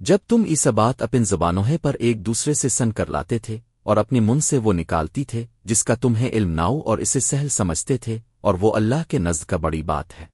جب تم اس بات اپن زبانوں پر ایک دوسرے سے سن کر لاتے تھے اور اپنی من سے وہ نکالتی تھے جس کا تمہیں علم ناؤ اور اسے سہل سمجھتے تھے اور وہ اللہ کے نزد کا بڑی بات ہے۔